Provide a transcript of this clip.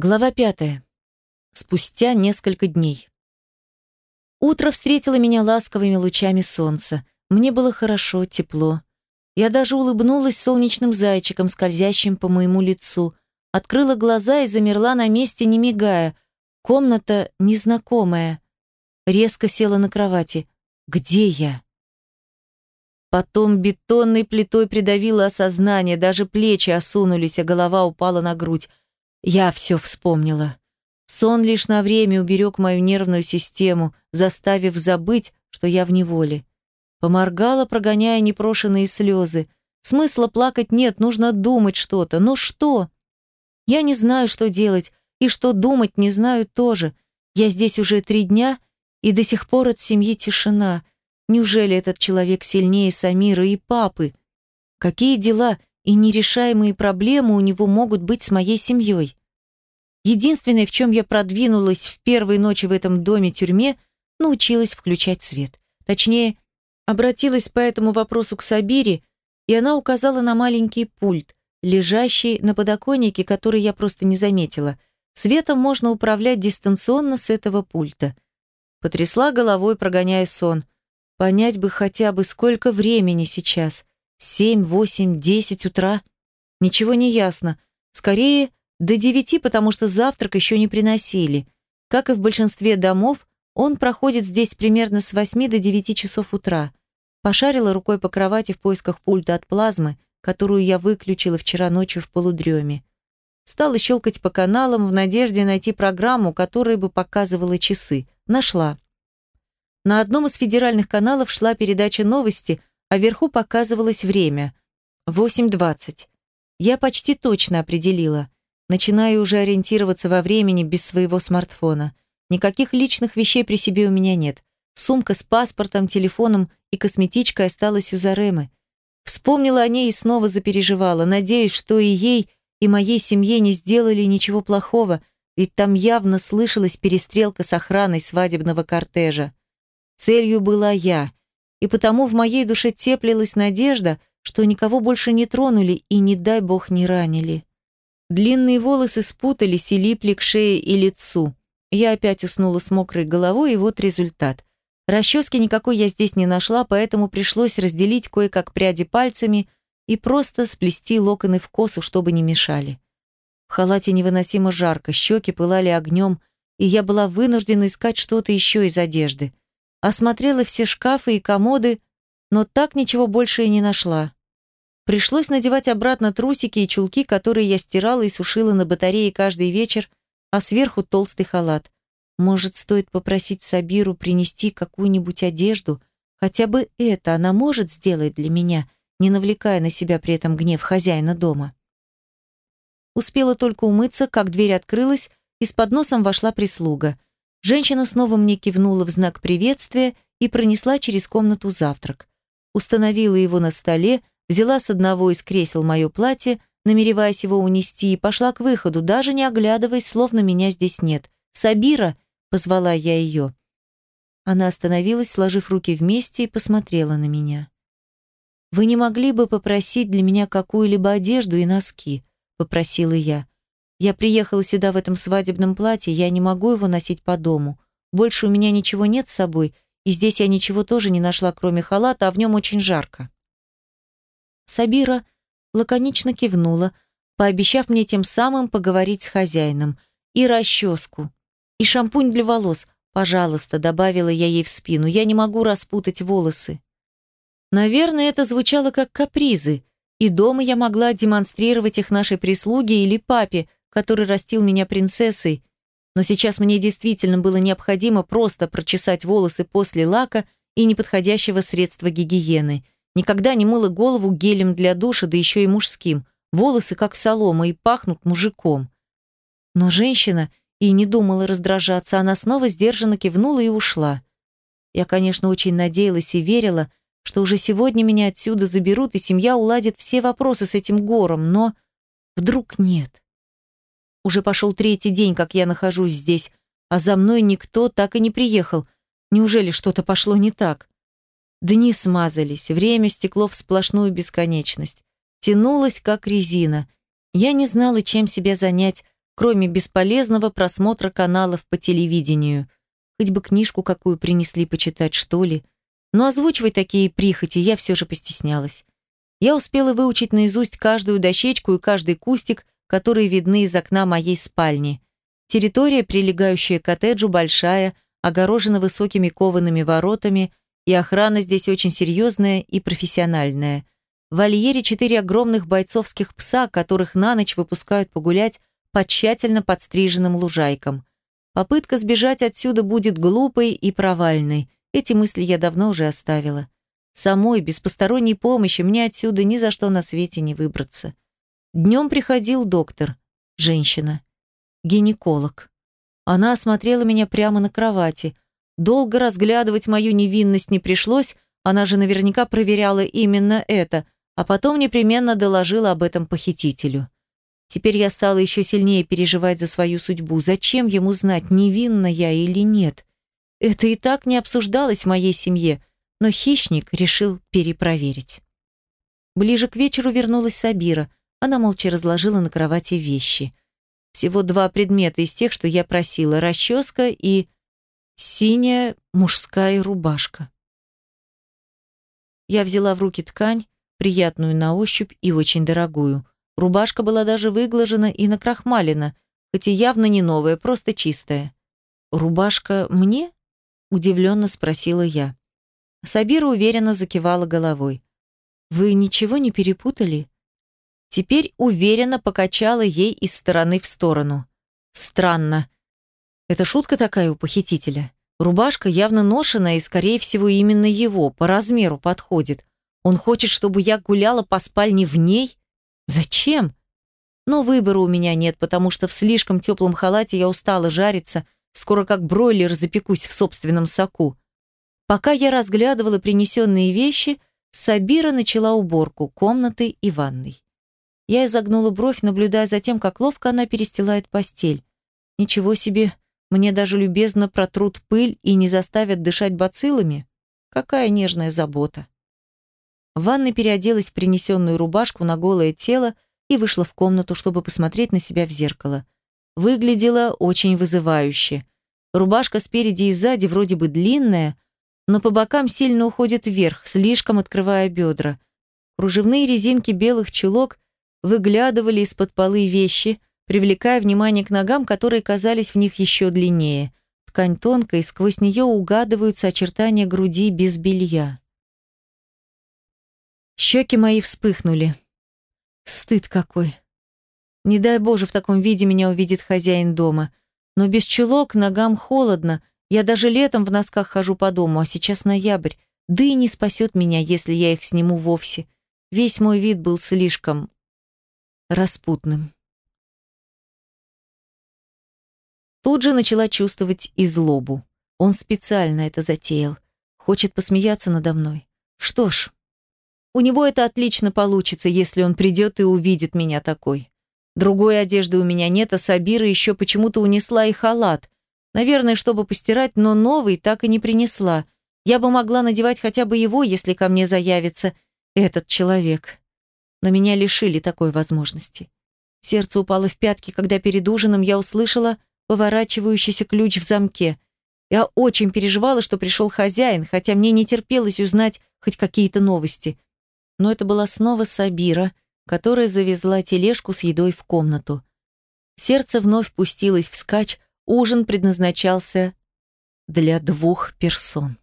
Глава пятая. Спустя несколько дней. Утро встретило меня ласковыми лучами солнца. Мне было хорошо, тепло. Я даже улыбнулась солнечным зайчиком, скользящим по моему лицу. Открыла глаза и замерла на месте, не мигая. Комната незнакомая. Резко села на кровати. Где я? Потом бетонной плитой придавило осознание, даже плечи осунулись, а голова упала на грудь. Я все вспомнила. Сон лишь на время уберег мою нервную систему, заставив забыть, что я в неволе. Поморгала, прогоняя непрошенные слезы. Смысла плакать нет, нужно думать что-то. Но что? Я не знаю, что делать, и что думать не знаю тоже. Я здесь уже три дня, и до сих пор от семьи тишина. Неужели этот человек сильнее Самира и папы? Какие дела и нерешаемые проблемы у него могут быть с моей семьей. Единственное, в чем я продвинулась в первые ночи в этом доме-тюрьме, научилась включать свет. Точнее, обратилась по этому вопросу к Сабире, и она указала на маленький пульт, лежащий на подоконнике, который я просто не заметила. Светом можно управлять дистанционно с этого пульта. Потрясла головой, прогоняя сон. Понять бы хотя бы, сколько времени сейчас. Семь, восемь, десять утра? Ничего не ясно. Скорее, до девяти, потому что завтрак еще не приносили. Как и в большинстве домов, он проходит здесь примерно с восьми до девяти часов утра. Пошарила рукой по кровати в поисках пульта от плазмы, которую я выключила вчера ночью в полудреме. Стала щелкать по каналам в надежде найти программу, которая бы показывала часы. Нашла. На одном из федеральных каналов шла передача новости, а вверху показывалось время. 8.20. Я почти точно определила. Начинаю уже ориентироваться во времени без своего смартфона. Никаких личных вещей при себе у меня нет. Сумка с паспортом, телефоном и косметичкой осталась у Заремы. Вспомнила о ней и снова запереживала, надеясь, что и ей, и моей семье не сделали ничего плохого, ведь там явно слышалась перестрелка с охраной свадебного кортежа. Целью была я, и потому в моей душе теплилась надежда, что никого больше не тронули и, не дай бог, не ранили. Длинные волосы спутались и липли к шее и лицу. Я опять уснула с мокрой головой, и вот результат. Расчески никакой я здесь не нашла, поэтому пришлось разделить кое-как пряди пальцами и просто сплести локоны в косу, чтобы не мешали. В халате невыносимо жарко, щеки пылали огнем, и я была вынуждена искать что-то еще из одежды. Осмотрела все шкафы и комоды, но так ничего больше и не нашла. Пришлось надевать обратно трусики и чулки, которые я стирала и сушила на батарее каждый вечер, а сверху толстый халат. Может, стоит попросить Сабиру принести какую-нибудь одежду? Хотя бы это она может сделать для меня, не навлекая на себя при этом гнев хозяина дома. Успела только умыться, как дверь открылась, и с подносом вошла прислуга – Женщина снова мне кивнула в знак приветствия и пронесла через комнату завтрак. Установила его на столе, взяла с одного из кресел мое платье, намереваясь его унести, и пошла к выходу, даже не оглядываясь, словно меня здесь нет. «Сабира!» — позвала я ее. Она остановилась, сложив руки вместе, и посмотрела на меня. «Вы не могли бы попросить для меня какую-либо одежду и носки?» — попросила я. Я приехала сюда в этом свадебном платье, я не могу его носить по дому. Больше у меня ничего нет с собой, и здесь я ничего тоже не нашла, кроме халата, а в нем очень жарко. Сабира лаконично кивнула, пообещав мне тем самым поговорить с хозяином. И расческу, и шампунь для волос. Пожалуйста, добавила я ей в спину, я не могу распутать волосы. Наверное, это звучало как капризы, и дома я могла демонстрировать их нашей прислуге или папе, который растил меня принцессой, но сейчас мне действительно было необходимо просто прочесать волосы после лака и неподходящего средства гигиены. Никогда не мыла голову гелем для душа, да еще и мужским. Волосы как солома и пахнут мужиком. Но женщина и не думала раздражаться, она снова сдержанно кивнула и ушла. Я, конечно, очень надеялась и верила, что уже сегодня меня отсюда заберут, и семья уладит все вопросы с этим гором, но вдруг нет. Уже пошел третий день, как я нахожусь здесь, а за мной никто так и не приехал. Неужели что-то пошло не так? Дни смазались, время стекло в сплошную бесконечность. Тянулось, как резина. Я не знала, чем себя занять, кроме бесполезного просмотра каналов по телевидению. Хоть бы книжку какую принесли почитать, что ли. Но озвучивать такие прихоти я все же постеснялась. Я успела выучить наизусть каждую дощечку и каждый кустик, которые видны из окна моей спальни. Территория, прилегающая к коттеджу, большая, огорожена высокими коваными воротами, и охрана здесь очень серьезная и профессиональная. В вольере четыре огромных бойцовских пса, которых на ночь выпускают погулять по тщательно подстриженным лужайкам. Попытка сбежать отсюда будет глупой и провальной. Эти мысли я давно уже оставила. Самой, без посторонней помощи, мне отсюда ни за что на свете не выбраться. Днем приходил доктор, женщина, гинеколог. Она осмотрела меня прямо на кровати. Долго разглядывать мою невинность не пришлось, она же наверняка проверяла именно это, а потом непременно доложила об этом похитителю. Теперь я стала еще сильнее переживать за свою судьбу. Зачем ему знать, невинна я или нет? Это и так не обсуждалось в моей семье, но хищник решил перепроверить. Ближе к вечеру вернулась Сабира. Она молча разложила на кровати вещи. Всего два предмета из тех, что я просила. Расческа и синяя мужская рубашка. Я взяла в руки ткань, приятную на ощупь и очень дорогую. Рубашка была даже выглажена и накрахмалена, хоть явно не новая, просто чистая. «Рубашка мне?» – удивленно спросила я. Сабира уверенно закивала головой. «Вы ничего не перепутали?» Теперь уверенно покачала ей из стороны в сторону. Странно. Это шутка такая у похитителя. Рубашка явно ношеная и, скорее всего, именно его, по размеру подходит. Он хочет, чтобы я гуляла по спальне в ней? Зачем? Но выбора у меня нет, потому что в слишком теплом халате я устала жариться, скоро как бройлер запекусь в собственном соку. Пока я разглядывала принесенные вещи, Сабира начала уборку комнаты и ванной. Я изогнула бровь, наблюдая за тем, как ловко она перестилает постель. Ничего себе, мне даже любезно протрут пыль и не заставят дышать бациллами. Какая нежная забота. В ванной переоделась в принесенную рубашку на голое тело и вышла в комнату, чтобы посмотреть на себя в зеркало. Выглядела очень вызывающе. Рубашка спереди и сзади вроде бы длинная, но по бокам сильно уходит вверх, слишком открывая бедра. Кружевные резинки белых чулок выглядывали из-под полы вещи, привлекая внимание к ногам, которые казались в них еще длиннее. Ткань тонкая, и сквозь нее угадываются очертания груди без белья. Щеки мои вспыхнули. Стыд какой. Не дай Боже, в таком виде меня увидит хозяин дома. Но без чулок ногам холодно. Я даже летом в носках хожу по дому, а сейчас ноябрь. Да и не спасет меня, если я их сниму вовсе. Весь мой вид был слишком распутным. Тут же начала чувствовать и злобу. Он специально это затеял. Хочет посмеяться надо мной. Что ж, у него это отлично получится, если он придет и увидит меня такой. Другой одежды у меня нет, а Сабира еще почему-то унесла и халат. Наверное, чтобы постирать, но новый так и не принесла. Я бы могла надевать хотя бы его, если ко мне заявится этот человек но меня лишили такой возможности. Сердце упало в пятки, когда перед ужином я услышала поворачивающийся ключ в замке. Я очень переживала, что пришел хозяин, хотя мне не терпелось узнать хоть какие-то новости. Но это была снова Сабира, которая завезла тележку с едой в комнату. Сердце вновь пустилось вскачь, ужин предназначался для двух персон.